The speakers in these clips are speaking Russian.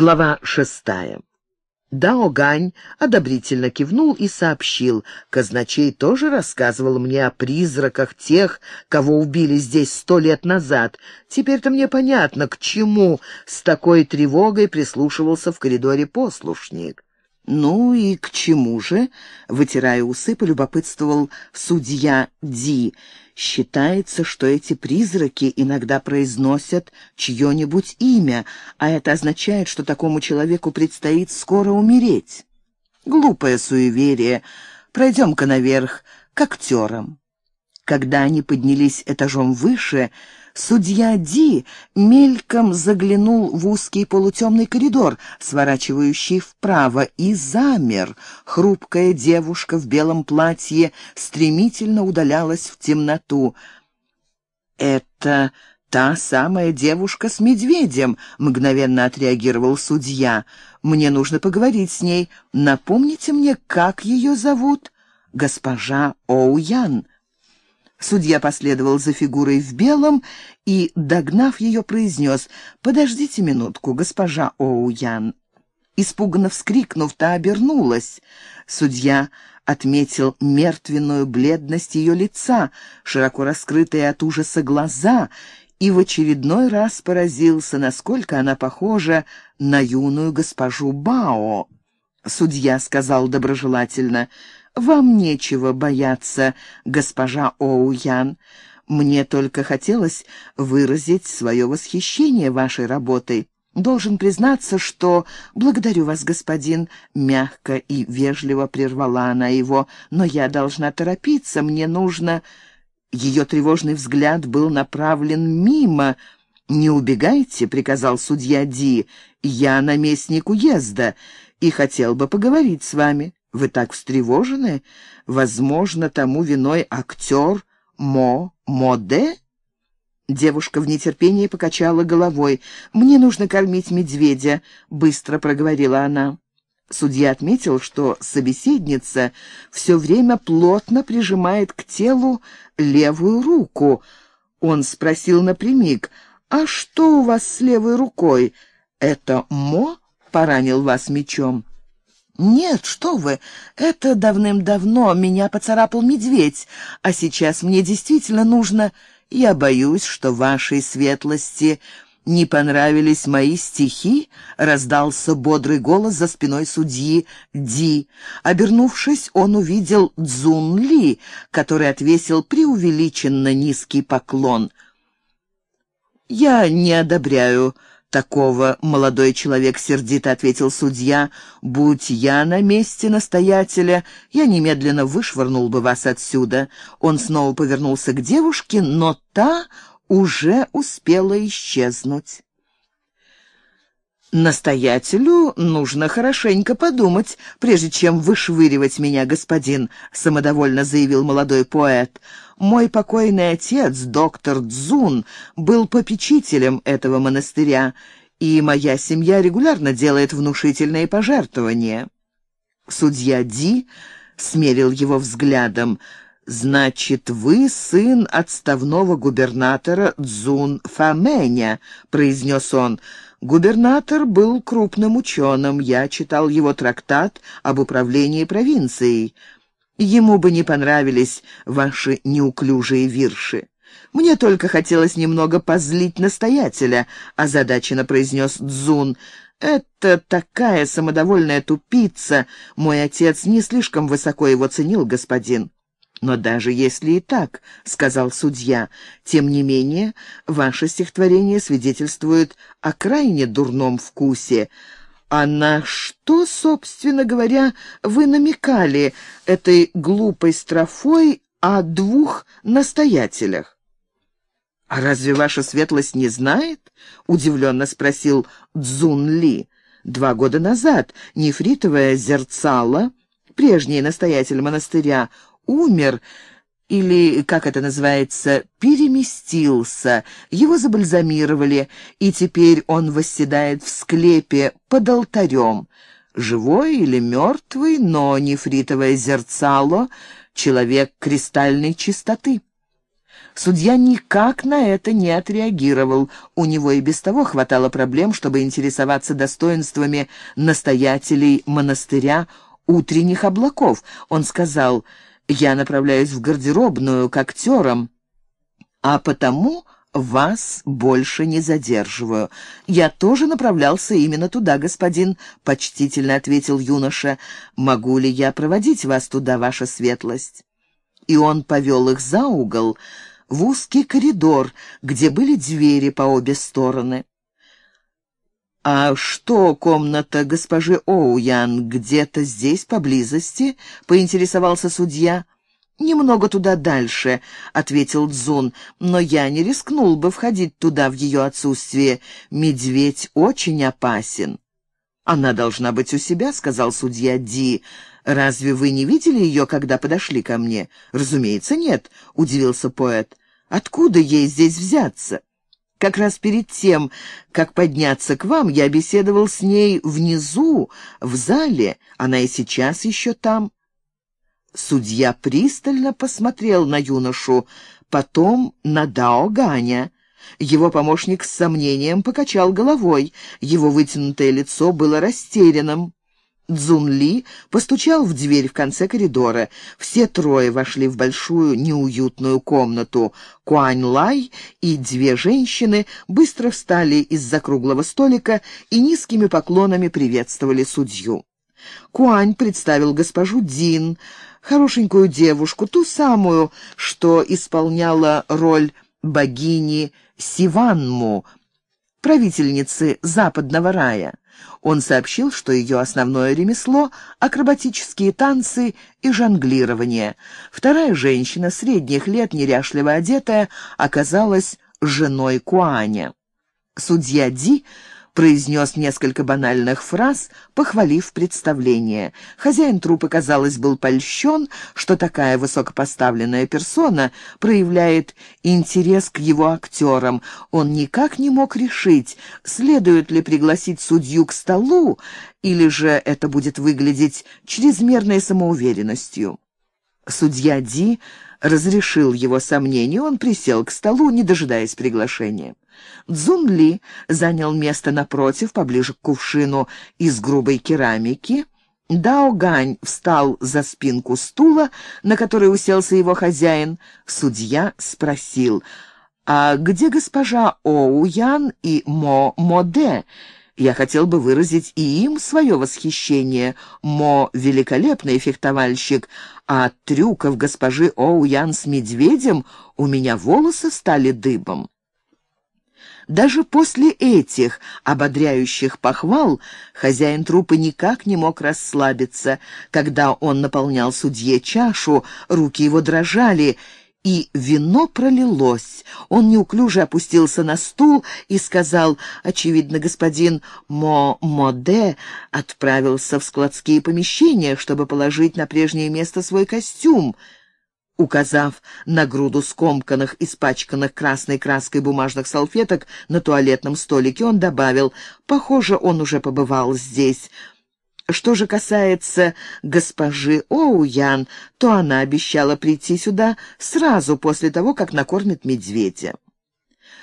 Глава шестая. Дао Гань одобрительно кивнул и сообщил. Казначей тоже рассказывал мне о призраках тех, кого убили здесь сто лет назад. Теперь-то мне понятно, к чему с такой тревогой прислушивался в коридоре послушник. «Ну и к чему же?» — вытирая усы, полюбопытствовал судья Ди. «Считается, что эти призраки иногда произносят чье-нибудь имя, а это означает, что такому человеку предстоит скоро умереть. Глупое суеверие. Пройдем-ка наверх, к актерам». Когда они поднялись этажом выше, Судья Ди мельком заглянул в узкий полутемный коридор, сворачивающий вправо, и замер. Хрупкая девушка в белом платье стремительно удалялась в темноту. «Это та самая девушка с медведем», — мгновенно отреагировал судья. «Мне нужно поговорить с ней. Напомните мне, как ее зовут?» «Госпожа Оуян». Судья последовал за фигурой в белом и, догнав ее, произнес «Подождите минутку, госпожа Оуян». Испуганно вскрикнув, та обернулась. Судья отметил мертвенную бледность ее лица, широко раскрытые от ужаса глаза, и в очередной раз поразился, насколько она похожа на юную госпожу Бао. Судья сказал доброжелательно — «Вам нечего бояться, госпожа Оуян. Мне только хотелось выразить свое восхищение вашей работой. Должен признаться, что благодарю вас, господин, мягко и вежливо прервала она его, но я должна торопиться, мне нужно... Ее тревожный взгляд был направлен мимо. «Не убегайте», — приказал судья Ди, — «я наместник уезда и хотел бы поговорить с вами». Вы так встревожены? Возможно, тому виной актер Мо Моде?» Девушка в нетерпении покачала головой. «Мне нужно кормить медведя», — быстро проговорила она. Судья отметил, что собеседница все время плотно прижимает к телу левую руку. Он спросил напрямик, «А что у вас с левой рукой? Это Мо поранил вас мечом?» «Нет, что вы, это давным-давно меня поцарапал медведь, а сейчас мне действительно нужно... Я боюсь, что вашей светлости не понравились мои стихи», — раздался бодрый голос за спиной судьи Ди. Обернувшись, он увидел Цзун Ли, который отвесил преувеличенно низкий поклон. «Я не одобряю такого, молодой человек сердито ответил судья. «Будь я на месте настоятеля, я немедленно вышвырнул бы вас отсюда». Он снова повернулся к девушке, но та уже успела исчезнуть. «Настоятелю нужно хорошенько подумать, прежде чем вышвыривать меня, господин», — самодовольно заявил молодой поэт. «Мой покойный отец, доктор Дзун, был попечителем этого монастыря, и моя семья регулярно делает внушительные пожертвования». Судья Ди смерил его взглядом. «Значит, вы сын отставного губернатора Дзун Фаменя», — произнес он, — Губернатор был крупным ученым, я читал его трактат об управлении провинцией. Ему бы не понравились ваши неуклюжие вирши. Мне только хотелось немного позлить настоятеля, озадаченно произнес Дзун. Это такая самодовольная тупица. Мой отец не слишком высоко его ценил, господин. «Но даже если и так, — сказал судья, — тем не менее, ваше стихотворение свидетельствует о крайне дурном вкусе. А на что, собственно говоря, вы намекали этой глупой строфой о двух настоятелях?» «А разве ваша светлость не знает?» — удивленно спросил Цзун Ли. «Два года назад нефритовое зерцало...» прежний настоятель монастыря, умер или, как это называется, переместился, его забальзамировали, и теперь он восседает в склепе под алтарем. Живой или мертвый, но нефритовое зерцало — человек кристальной чистоты. Судья никак на это не отреагировал. У него и без того хватало проблем, чтобы интересоваться достоинствами настоятелей монастыря утренних облаков. Он сказал, «Я направляюсь в гардеробную к актерам, а потому вас больше не задерживаю. Я тоже направлялся именно туда, господин, почтительно ответил юноша. Могу ли я проводить вас туда, ваша светлость? И он повел их за угол в узкий коридор, где были двери по обе стороны. «А что, комната госпожи Оуян где-то здесь, поблизости?» — поинтересовался судья. «Немного туда дальше», — ответил Дзун, — «но я не рискнул бы входить туда в ее отсутствие. Медведь очень опасен». «Она должна быть у себя», — сказал судья Ди. «Разве вы не видели ее, когда подошли ко мне?» «Разумеется, нет», — удивился поэт. «Откуда ей здесь взяться?» «Как раз перед тем, как подняться к вам, я беседовал с ней внизу, в зале. Она и сейчас еще там». Судья пристально посмотрел на юношу, потом на Дао Ганя. Его помощник с сомнением покачал головой, его вытянутое лицо было растерянным. Цзун Ли постучал в дверь в конце коридора. Все трое вошли в большую неуютную комнату. Куань Лай и две женщины быстро встали из-за круглого столика и низкими поклонами приветствовали судью. Куань представил госпожу Дин, хорошенькую девушку, ту самую, что исполняла роль богини Сиванму, правительницы западного рая. Он сообщил, что ее основное ремесло — акробатические танцы и жонглирование. Вторая женщина, средних лет, неряшливо одетая, оказалась женой Куаня. Судья Ди произнес несколько банальных фраз, похвалив представление. Хозяин трупа, казалось, был польщен, что такая высокопоставленная персона проявляет интерес к его актерам. Он никак не мог решить, следует ли пригласить судью к столу, или же это будет выглядеть чрезмерной самоуверенностью. Судья Ди разрешил его сомнения, он присел к столу, не дожидаясь приглашения. Цзун Ли занял место напротив, поближе к кувшину из грубой керамики. Дао Гань встал за спинку стула, на который уселся его хозяин. Судья спросил, «А где госпожа Оу Ян и Мо Моде?» Я хотел бы выразить и им свое восхищение. Мо — великолепный фехтовальщик, а от трюков госпожи Оу Ян с медведем у меня волосы стали дыбом. Даже после этих ободряющих похвал хозяин трупа никак не мог расслабиться. Когда он наполнял судье чашу, руки его дрожали, и вино пролилось. Он неуклюже опустился на стул и сказал, очевидно, господин Мо-Моде отправился в складские помещения, чтобы положить на прежнее место свой костюм. Указав на груду скомканных, испачканных красной краской бумажных салфеток на туалетном столике, он добавил, «Похоже, он уже побывал здесь». Что же касается госпожи Оуян, то она обещала прийти сюда сразу после того, как накормит медведя.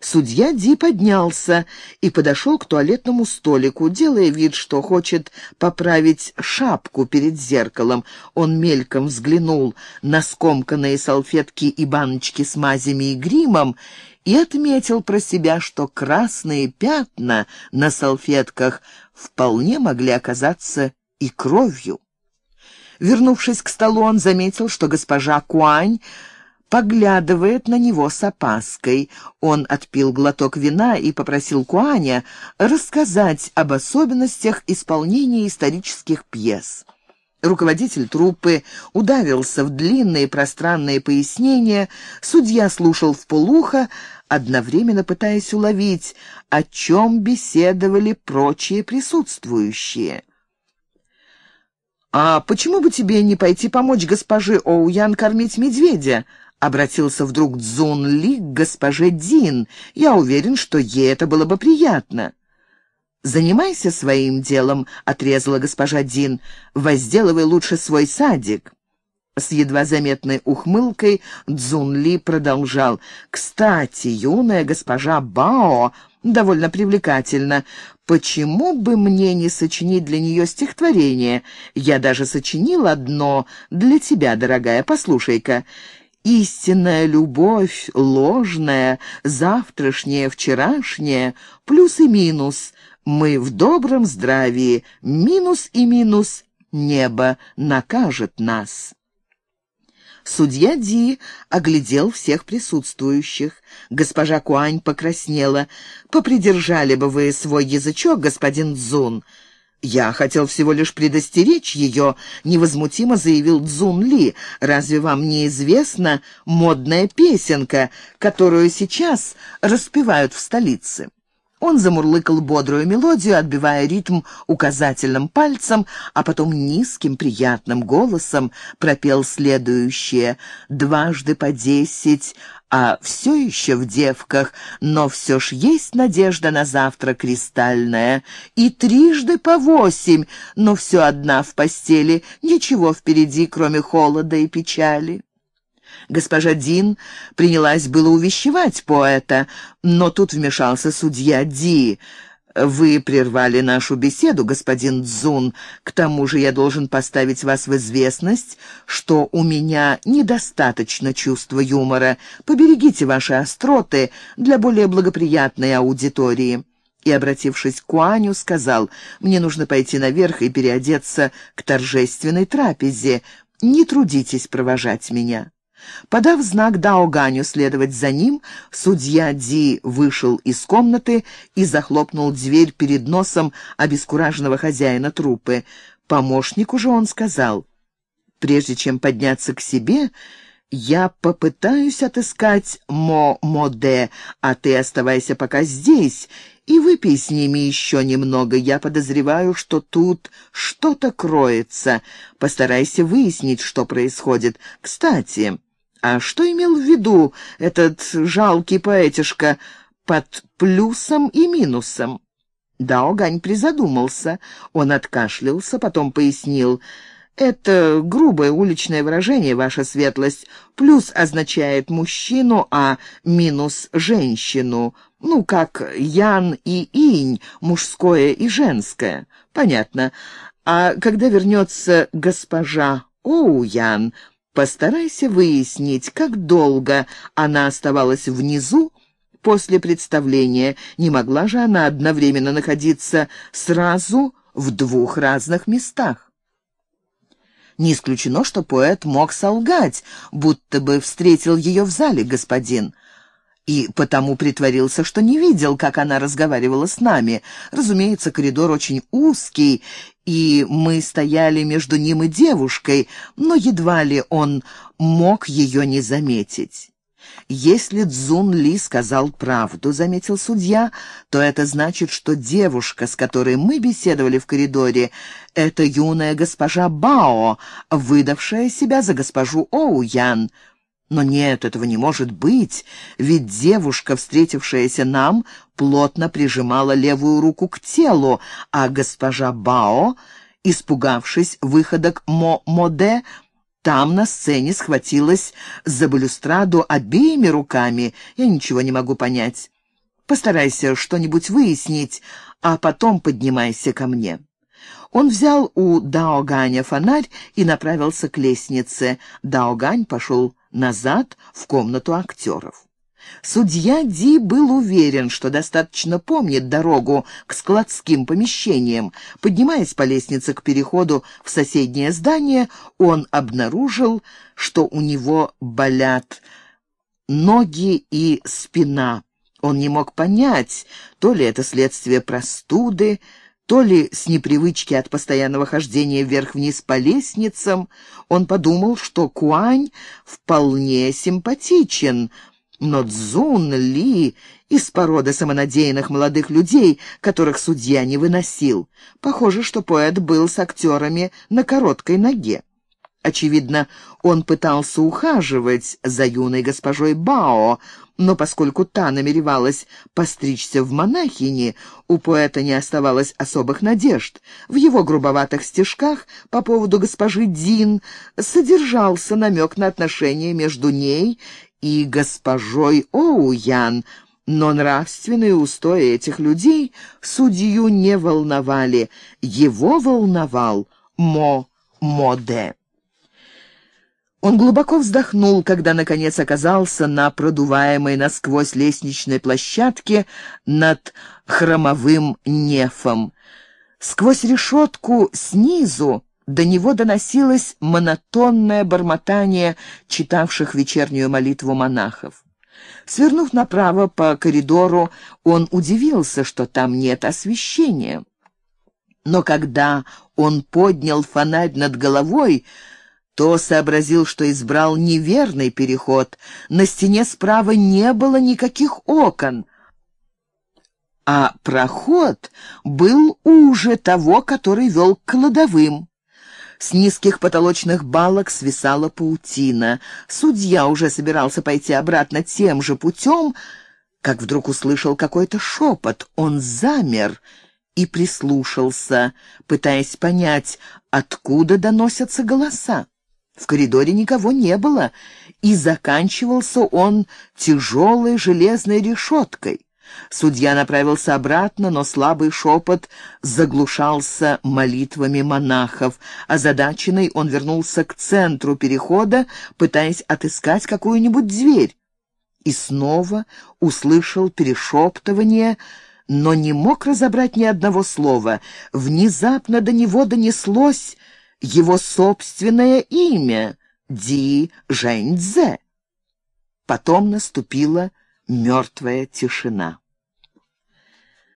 Судья Ди поднялся и подошел к туалетному столику, делая вид, что хочет поправить шапку перед зеркалом. Он мельком взглянул на скомканные салфетки и баночки с мазями и гримом и отметил про себя, что красные пятна на салфетках вполне могли оказаться и кровью. Вернувшись к столу, он заметил, что госпожа Куань поглядывает на него с опаской. Он отпил глоток вина и попросил Куаня рассказать об особенностях исполнения исторических пьес. Руководитель труппы ударился в длинные пространные пояснения, судья слушал в полухо, одновременно пытаясь уловить, о чем беседовали прочие присутствующие. «А почему бы тебе не пойти помочь госпоже Оуян кормить медведя?» — обратился вдруг Цзун Ли к госпоже Дин. «Я уверен, что ей это было бы приятно». «Занимайся своим делом», — отрезала госпожа Дин. «Возделывай лучше свой садик». С едва заметной ухмылкой Цзун Ли продолжал. «Кстати, юная госпожа Бао довольно привлекательна. Почему бы мне не сочинить для нее стихотворение? Я даже сочинил одно для тебя, дорогая. Послушай-ка. Истинная любовь, ложная, завтрашняя, вчерашняя, плюс и минус. Мы в добром здравии, минус и минус, небо накажет нас». Судья Ди оглядел всех присутствующих. Госпожа Куань покраснела. «Попридержали бы вы свой язычок, господин Цзун». «Я хотел всего лишь предостеречь ее», — невозмутимо заявил Цзун Ли. «Разве вам не известна модная песенка, которую сейчас распевают в столице?» Он замурлыкал бодрую мелодию, отбивая ритм указательным пальцем, а потом низким приятным голосом пропел следующее «Дважды по десять, а все еще в девках, но все ж есть надежда на завтра кристальная, и трижды по восемь, но все одна в постели, ничего впереди, кроме холода и печали». Госпожа Дин принялась было увещевать поэта, но тут вмешался судья Ди. «Вы прервали нашу беседу, господин Цзун. К тому же я должен поставить вас в известность, что у меня недостаточно чувства юмора. Поберегите ваши остроты для более благоприятной аудитории» и, обратившись к Куаню, сказал, «Мне нужно пойти наверх и переодеться к торжественной трапезе. Не трудитесь провожать меня». Подав знак Даоганю следовать за ним, судья Ди вышел из комнаты и захлопнул дверь перед носом обескураженного хозяина трупы. Помощнику же он сказал, «Прежде чем подняться к себе, я попытаюсь отыскать Мо-Моде, а ты оставайся пока здесь и выпей с ними еще немного. Я подозреваю, что тут что-то кроется. Постарайся выяснить, что происходит. Кстати...» А что имел в виду этот жалкий поэтишка под плюсом и минусом? Дао Гань призадумался. Он откашлялся, потом пояснил. «Это грубое уличное выражение, ваша светлость. Плюс означает мужчину, а минус — женщину. Ну, как ян и инь, мужское и женское. Понятно. А когда вернется госпожа Оу Ян, Постарайся выяснить, как долго она оставалась внизу после представления. Не могла же она одновременно находиться сразу в двух разных местах. Не исключено, что поэт мог солгать, будто бы встретил ее в зале, господин и потому притворился, что не видел, как она разговаривала с нами. Разумеется, коридор очень узкий, и мы стояли между ним и девушкой, но едва ли он мог ее не заметить. «Если Цзун Ли сказал правду, — заметил судья, — то это значит, что девушка, с которой мы беседовали в коридоре, — это юная госпожа Бао, выдавшая себя за госпожу Оу Ян. Но нет, этого не может быть, ведь девушка, встретившаяся нам, плотно прижимала левую руку к телу, а госпожа Бао, испугавшись выходок Мо-Моде, там на сцене схватилась за балюстраду обеими руками. Я ничего не могу понять. Постарайся что-нибудь выяснить, а потом поднимайся ко мне». Он взял у Даоганя фонарь и направился к лестнице. Даогань пошел назад в комнату актеров. Судья Ди был уверен, что достаточно помнит дорогу к складским помещениям. Поднимаясь по лестнице к переходу в соседнее здание, он обнаружил, что у него болят ноги и спина. Он не мог понять, то ли это следствие простуды, то ли с непривычки от постоянного хождения вверх-вниз по лестницам, он подумал, что Куань вполне симпатичен, но Цзун Ли из породы самонадеянных молодых людей, которых судья не выносил. Похоже, что поэт был с актерами на короткой ноге. Очевидно, он пытался ухаживать за юной госпожой Бао, но поскольку та намеревалась постричься в монахини, у поэта не оставалось особых надежд. В его грубоватых стишках по поводу госпожи Дин содержался намек на отношения между ней и госпожой Оуян, но нравственные устои этих людей судью не волновали. Его волновал Мо Моде. Он глубоко вздохнул, когда, наконец, оказался на продуваемой насквозь лестничной площадке над хромовым нефом. Сквозь решетку снизу до него доносилось монотонное бормотание читавших вечернюю молитву монахов. Свернув направо по коридору, он удивился, что там нет освещения. Но когда он поднял фонарь над головой, то сообразил, что избрал неверный переход. На стене справа не было никаких окон, а проход был уже того, который вел к кладовым. С низких потолочных балок свисала паутина. Судья уже собирался пойти обратно тем же путем, как вдруг услышал какой-то шепот. Он замер и прислушался, пытаясь понять, откуда доносятся голоса. В коридоре никого не было, и заканчивался он тяжелой железной решеткой. Судья направился обратно, но слабый шепот заглушался молитвами монахов. Озадаченный он вернулся к центру перехода, пытаясь отыскать какую-нибудь дверь. И снова услышал перешептывание, но не мог разобрать ни одного слова. Внезапно до него донеслось его собственное имя — Ди Жэньцзе. Потом наступила мертвая тишина.